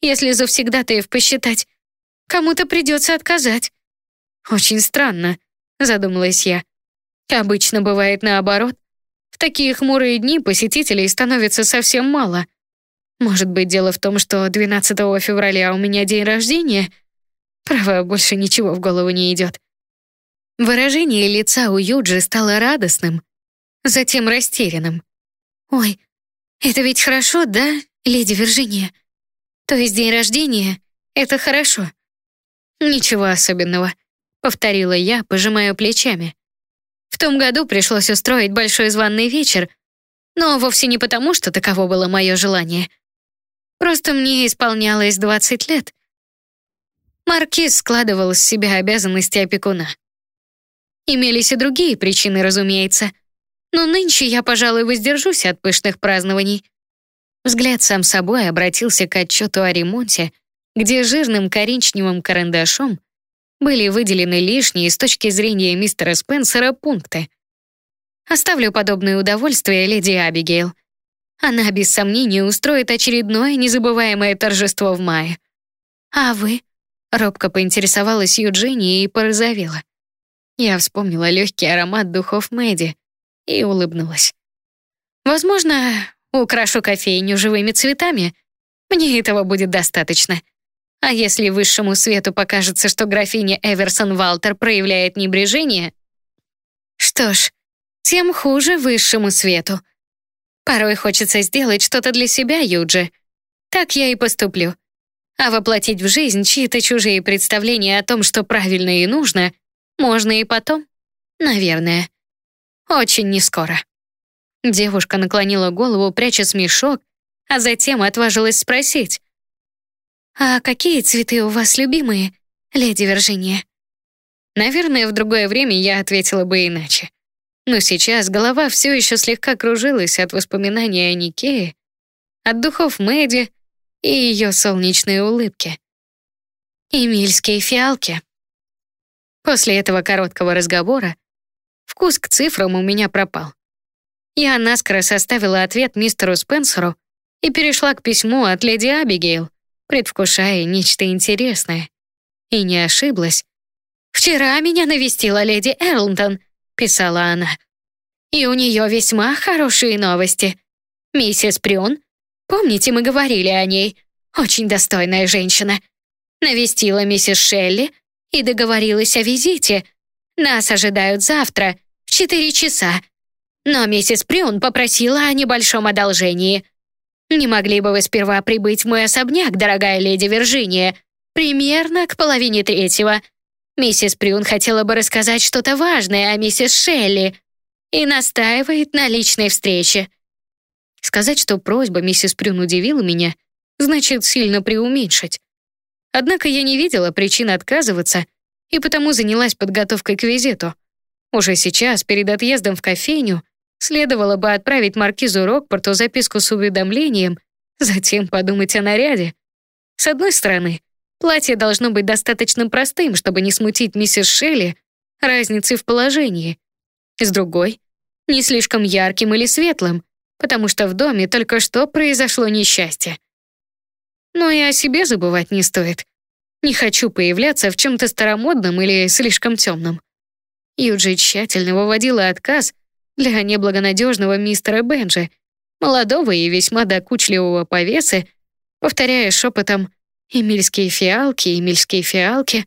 если завсегдатаев посчитать. Кому-то придется отказать. Очень странно, задумалась я. Обычно бывает наоборот. В такие хмурые дни посетителей становится совсем мало. Может быть, дело в том, что 12 февраля у меня день рождения? Право, больше ничего в голову не идет. Выражение лица у Юджи стало радостным, затем растерянным. «Ой, это ведь хорошо, да, леди Виржиния. То есть день рождения — это хорошо. Ничего особенного, повторила я, пожимая плечами. В том году пришлось устроить большой званный вечер, но вовсе не потому, что таково было мое желание. Просто мне исполнялось 20 лет. Маркиз складывал с себя обязанности опекуна. Имелись и другие причины, разумеется. Но нынче я, пожалуй, воздержусь от пышных празднований. Взгляд сам собой обратился к отчету о ремонте, где жирным коричневым карандашом были выделены лишние с точки зрения мистера Спенсера пункты. Оставлю подобное удовольствие леди Абигейл. Она, без сомнения, устроит очередное незабываемое торжество в мае. А вы? Робко поинтересовалась Юджиния и порозовела. Я вспомнила легкий аромат духов Мэдди и улыбнулась. Возможно, украшу кофейню живыми цветами. Мне этого будет достаточно. А если высшему свету покажется, что графиня Эверсон Валтер проявляет небрежение, что ж, тем хуже высшему свету. Порой хочется сделать что-то для себя, Юджи. Так я и поступлю. А воплотить в жизнь чьи-то чужие представления о том, что правильно и нужно, можно и потом. Наверное. Очень нескоро. Девушка наклонила голову, пряча смешок, а затем отважилась спросить. «А какие цветы у вас любимые, леди Виржиния?» Наверное, в другое время я ответила бы иначе. Но сейчас голова все еще слегка кружилась от воспоминаний о Никее, от духов Мэдди и ее солнечные улыбки. Эмильские фиалки. После этого короткого разговора вкус к цифрам у меня пропал. Я наскоро составила ответ мистеру Спенсеру и перешла к письму от леди Абигейл, предвкушая нечто интересное. И не ошиблась. «Вчера меня навестила леди Эрлтон», — писала она. «И у нее весьма хорошие новости. Миссис Прюн Помните, мы говорили о ней? Очень достойная женщина. Навестила миссис Шелли и договорилась о визите. Нас ожидают завтра в четыре часа. Но миссис Прюн попросила о небольшом одолжении. Не могли бы вы сперва прибыть в мой особняк, дорогая леди Виржиния? Примерно к половине третьего. Миссис Прюн хотела бы рассказать что-то важное о миссис Шелли и настаивает на личной встрече. Сказать, что просьба миссис Прюн удивила меня, значит сильно преуменьшить. Однако я не видела причин отказываться и потому занялась подготовкой к визиту. Уже сейчас, перед отъездом в кофейню, следовало бы отправить маркизу Рокпорту записку с уведомлением, затем подумать о наряде. С одной стороны, платье должно быть достаточно простым, чтобы не смутить миссис Шелли разницы в положении. С другой, не слишком ярким или светлым, потому что в доме только что произошло несчастье. Но и о себе забывать не стоит. Не хочу появляться в чем-то старомодном или слишком темном. Юджи тщательно выводила отказ для неблагонадежного мистера Бенджи, молодого и весьма докучливого повесы, повторяя шепотом «Эмильские фиалки, эмильские фиалки».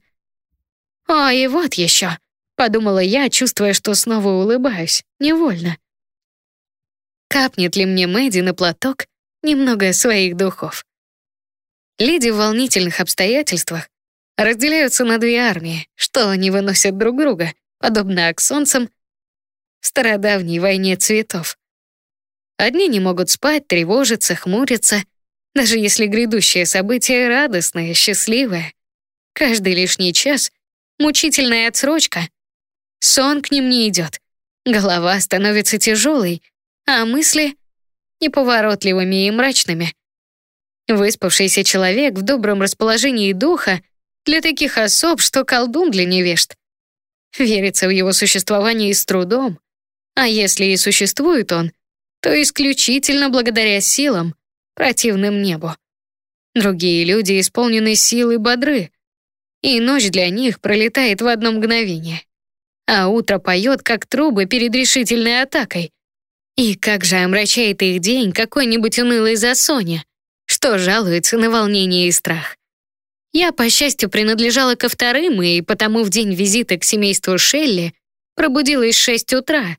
«О, и вот еще», — подумала я, чувствуя, что снова улыбаюсь, невольно. Капнет ли мне Мэдди на платок немного своих духов? Леди в волнительных обстоятельствах разделяются на две армии, что не выносят друг друга, подобно аксонцам в стародавней войне цветов. Одни не могут спать, тревожиться, хмуриться, даже если грядущее событие радостное, счастливое. Каждый лишний час — мучительная отсрочка. Сон к ним не идет. Голова становится тяжелой, а мысли — неповоротливыми и мрачными. Выспавшийся человек в добром расположении духа для таких особ, что колдун для невежд. Верится в его существование с трудом, а если и существует он, то исключительно благодаря силам, противным небу. Другие люди исполнены силы бодры, и ночь для них пролетает в одно мгновение. А утро поет, как трубы перед решительной атакой — и как же омрачает их день какой-нибудь унылый засоня, что жалуется на волнение и страх. Я, по счастью, принадлежала ко вторым, и потому в день визита к семейству Шелли пробудилась в шесть утра,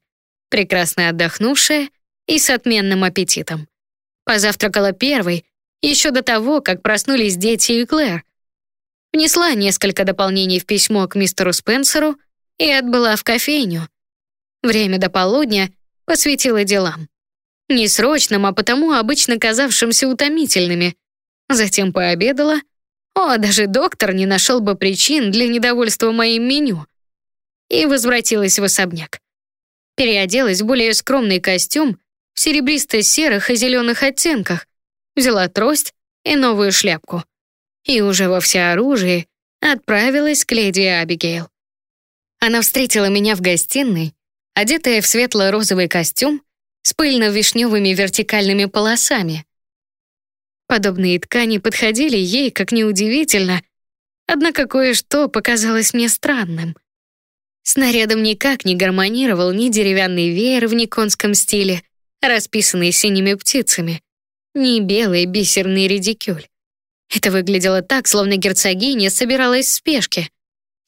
прекрасно отдохнувшая и с отменным аппетитом. Позавтракала первой, еще до того, как проснулись дети и Клэр. Внесла несколько дополнений в письмо к мистеру Спенсеру и отбыла в кофейню. Время до полудня — посвятила делам. Не срочным, а потому обычно казавшимся утомительными. Затем пообедала. О, даже доктор не нашел бы причин для недовольства моим меню. И возвратилась в особняк. переоделась в более скромный костюм в серебристо-серых и зеленых оттенках, взяла трость и новую шляпку. И уже во всеоружии отправилась к леди Абигейл. Она встретила меня в гостиной, одетая в светло-розовый костюм с пыльно-вишневыми вертикальными полосами. Подобные ткани подходили ей, как неудивительно, однако кое-что показалось мне странным. С нарядом никак не гармонировал ни деревянный веер в никонском стиле, расписанный синими птицами, ни белый бисерный редикюль. Это выглядело так, словно герцогиня собиралась в спешке.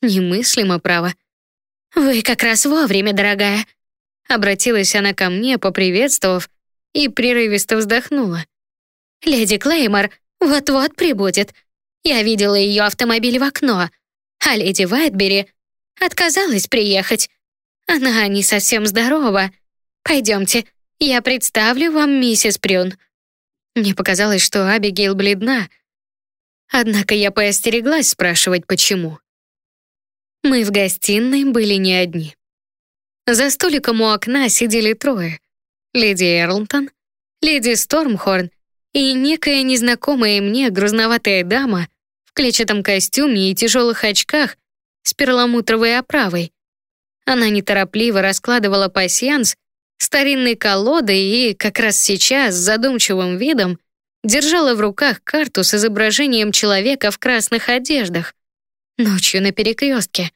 Немыслимо, право. «Вы как раз вовремя, дорогая», Обратилась она ко мне, поприветствовав, и прерывисто вздохнула. «Леди Клеймор вот-вот прибудет. Я видела ее автомобиль в окно, а леди Вайтбери отказалась приехать. Она не совсем здорова. Пойдемте, я представлю вам миссис Прюн». Мне показалось, что Абигейл бледна, однако я поостереглась спрашивать, почему. Мы в гостиной были не одни. За столиком у окна сидели трое. Леди Эрлтон, леди Стормхорн и некая незнакомая мне грузноватая дама в клетчатом костюме и тяжелых очках с перламутровой оправой. Она неторопливо раскладывала пасьянс старинной колодой и как раз сейчас с задумчивым видом держала в руках карту с изображением человека в красных одеждах. Ночью на перекрестке.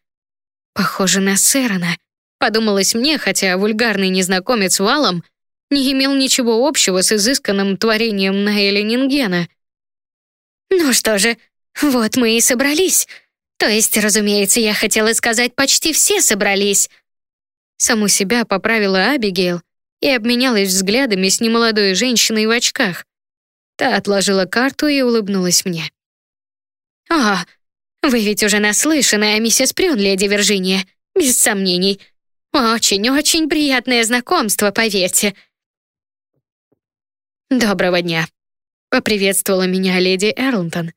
Похоже на Сэрона. Подумалось мне, хотя вульгарный незнакомец валом не имел ничего общего с изысканным творением Наэля Нингена. «Ну что же, вот мы и собрались. То есть, разумеется, я хотела сказать, почти все собрались». Саму себя поправила Абигейл и обменялась взглядами с немолодой женщиной в очках. Та отложила карту и улыбнулась мне. «О, вы ведь уже наслышаны о миссис Прюн, леди Виржиния, без сомнений. Очень-очень приятное знакомство, поверьте. Доброго дня. Поприветствовала меня леди Эрлтон.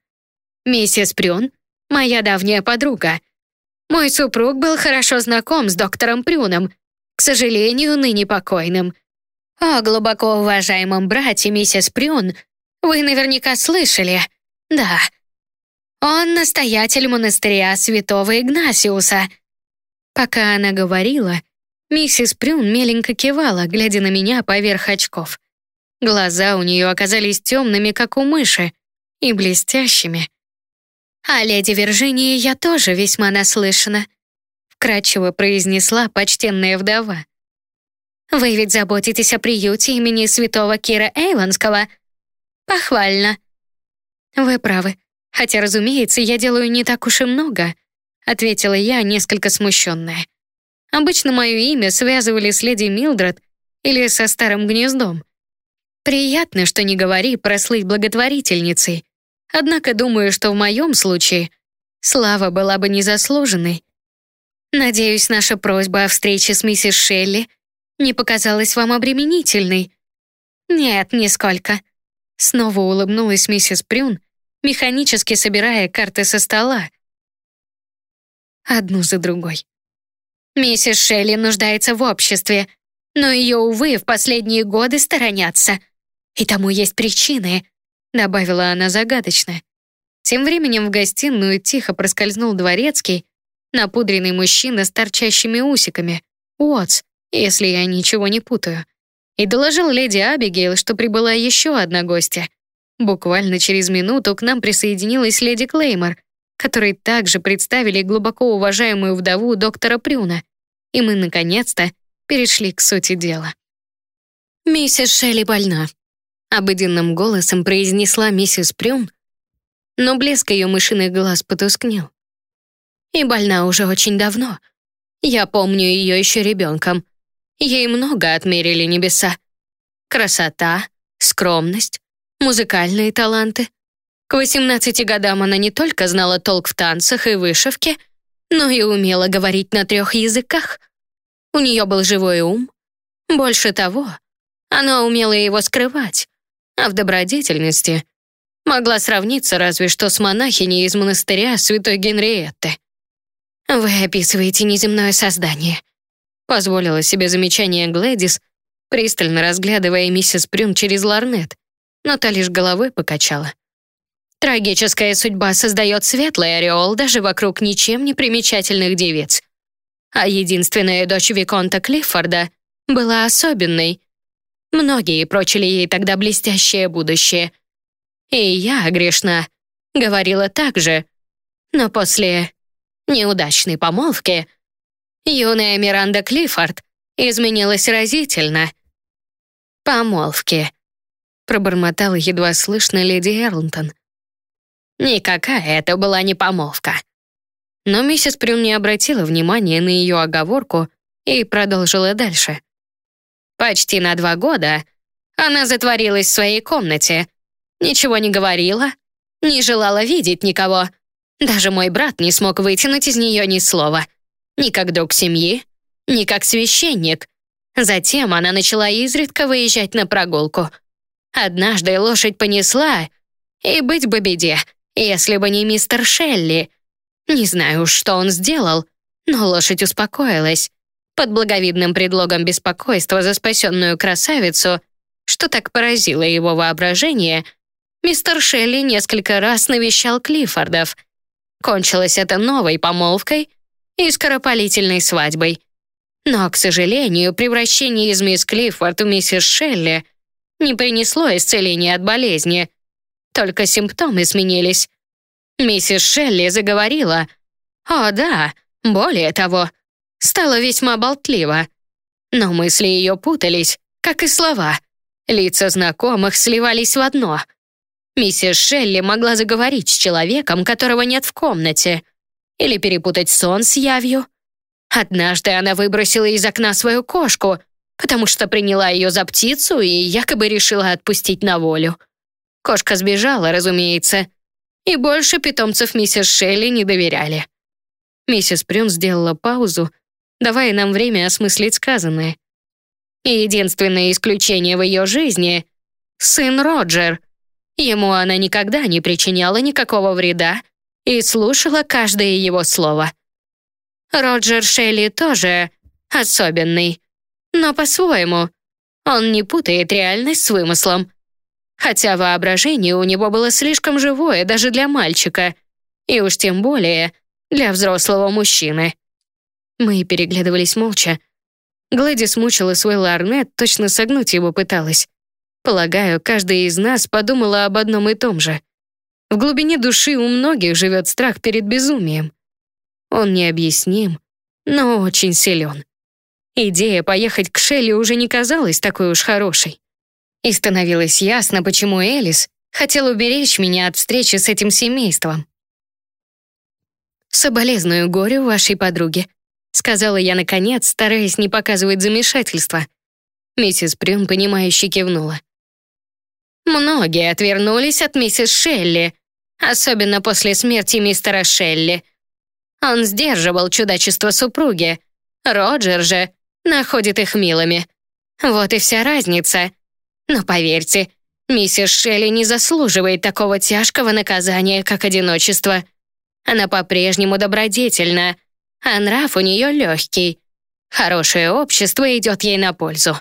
Миссис Прюн — моя давняя подруга. Мой супруг был хорошо знаком с доктором Прюном, к сожалению, ныне покойным. О глубоко уважаемом брате миссис Прюн вы наверняка слышали. Да. Он настоятель монастыря святого Игнасиуса — Пока она говорила, миссис Прюн меленько кивала, глядя на меня поверх очков. Глаза у нее оказались темными, как у мыши, и блестящими. «А леди Виржинии я тоже весьма наслышана», вкратчиво произнесла почтенная вдова. «Вы ведь заботитесь о приюте имени святого Кира Эйвонского. Похвально». «Вы правы, хотя, разумеется, я делаю не так уж и много», ответила я, несколько смущенная. Обычно мое имя связывали с леди Милдред или со старым гнездом. Приятно, что не говори прослыть благотворительницей. Однако думаю, что в моем случае слава была бы незаслуженной. Надеюсь, наша просьба о встрече с миссис Шелли не показалась вам обременительной. Нет, нисколько. Снова улыбнулась миссис Прюн, механически собирая карты со стола, одну за другой. Миссис Шелли нуждается в обществе, но ее, увы, в последние годы сторонятся. И тому есть причины, добавила она загадочно. Тем временем в гостиную тихо проскользнул дворецкий, напудренный мужчина с торчащими усиками, Уотс, если я ничего не путаю, и доложил леди Абигейл, что прибыла еще одна гостья. Буквально через минуту к нам присоединилась леди Клеймор, которой также представили глубоко уважаемую вдову доктора Прюна, и мы, наконец-то, перешли к сути дела. «Миссис Шелли больна», — обыденным голосом произнесла миссис Прюн, но блеск ее мышиных глаз потускнел. «И больна уже очень давно. Я помню ее еще ребенком. Ей много отмерили небеса. Красота, скромность, музыкальные таланты — к 18 годам она не только знала толк в танцах и вышивке, но и умела говорить на трех языках. У нее был живой ум. Больше того, она умела его скрывать, а в добродетельности могла сравниться разве что с монахиней из монастыря святой Генриетты. «Вы описываете неземное создание», — Позволила себе замечание Глэдис, пристально разглядывая миссис Прюм через ларнет, но та лишь головой покачала. Трагическая судьба создает светлый ореол даже вокруг ничем не примечательных девиц. А единственная дочь Виконта Клиффорда была особенной. Многие прочили ей тогда блестящее будущее. И я, грешна, говорила так же. Но после неудачной помолвки юная Миранда Клиффорд изменилась разительно. «Помолвки», — пробормотала едва слышно леди Эрлтон. Никакая это была не помолвка. Но миссис Прюм не обратила внимания на ее оговорку и продолжила дальше. Почти на два года она затворилась в своей комнате, ничего не говорила, не желала видеть никого. Даже мой брат не смог вытянуть из нее ни слова. Ни как друг семьи, ни как священник. Затем она начала изредка выезжать на прогулку. Однажды лошадь понесла, и быть бы беде — если бы не мистер Шелли. Не знаю, что он сделал, но лошадь успокоилась. Под благовидным предлогом беспокойства за спасенную красавицу, что так поразило его воображение, мистер Шелли несколько раз навещал Клиффордов. Кончилось это новой помолвкой и скоропалительной свадьбой. Но, к сожалению, превращение из мисс Клиффорд в миссис Шелли не принесло исцеления от болезни — только симптомы сменились. Миссис Шелли заговорила. О, да, более того, стало весьма болтливо. Но мысли ее путались, как и слова. Лица знакомых сливались в одно. Миссис Шелли могла заговорить с человеком, которого нет в комнате, или перепутать сон с явью. Однажды она выбросила из окна свою кошку, потому что приняла ее за птицу и якобы решила отпустить на волю. Кошка сбежала, разумеется, и больше питомцев миссис Шелли не доверяли. Миссис Прюн сделала паузу, давая нам время осмыслить сказанное. И единственное исключение в ее жизни — сын Роджер. Ему она никогда не причиняла никакого вреда и слушала каждое его слово. Роджер Шелли тоже особенный, но по-своему. Он не путает реальность с вымыслом хотя воображение у него было слишком живое даже для мальчика, и уж тем более для взрослого мужчины. Мы переглядывались молча. Глэдис мучила свой ларнет, точно согнуть его пыталась. Полагаю, каждая из нас подумала об одном и том же. В глубине души у многих живет страх перед безумием. Он необъясним, но очень силен. Идея поехать к Шелли уже не казалась такой уж хорошей. И становилось ясно, почему Элис хотел уберечь меня от встречи с этим семейством. «Соболезную горю вашей подруге», — сказала я наконец, стараясь не показывать замешательства. Миссис Прюн, понимающе кивнула. Многие отвернулись от миссис Шелли, особенно после смерти мистера Шелли. Он сдерживал чудачество супруги. Роджер же находит их милыми. Вот и вся разница. Но поверьте, миссис Шелли не заслуживает такого тяжкого наказания, как одиночество. Она по-прежнему добродетельна, а нрав у нее легкий. Хорошее общество идет ей на пользу.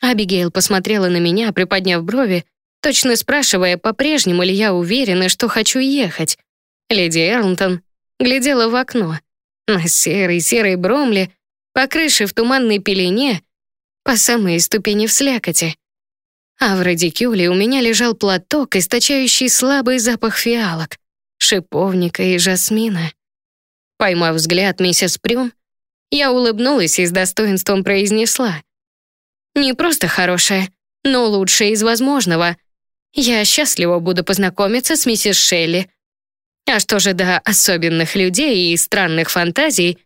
Абигейл посмотрела на меня, приподняв брови, точно спрашивая, по-прежнему ли я уверена, что хочу ехать. Леди Эрлтон глядела в окно. На серой-серой бромле, по крыше в туманной пелене, по самой ступени в слякоти. А в радикюле у меня лежал платок, источающий слабый запах фиалок, шиповника и жасмина. Поймав взгляд миссис Прюм, я улыбнулась и с достоинством произнесла. «Не просто хорошая, но лучшая из возможного. Я счастлива буду познакомиться с миссис Шелли. А что же до особенных людей и странных фантазий?»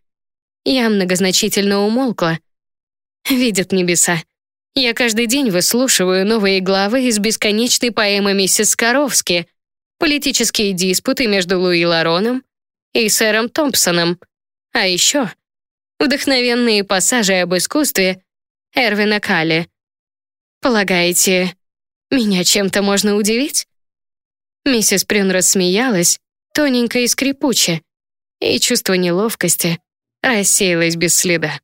Я многозначительно умолкла — видят небеса. Я каждый день выслушиваю новые главы из бесконечной поэмы миссис Коровски, политические диспуты между Луи Лароном и сэром Томпсоном, а еще вдохновенные пассажи об искусстве Эрвина Калли. Полагаете, меня чем-то можно удивить? Миссис Прюн рассмеялась, тоненько и скрипуче, и чувство неловкости рассеялось без следа.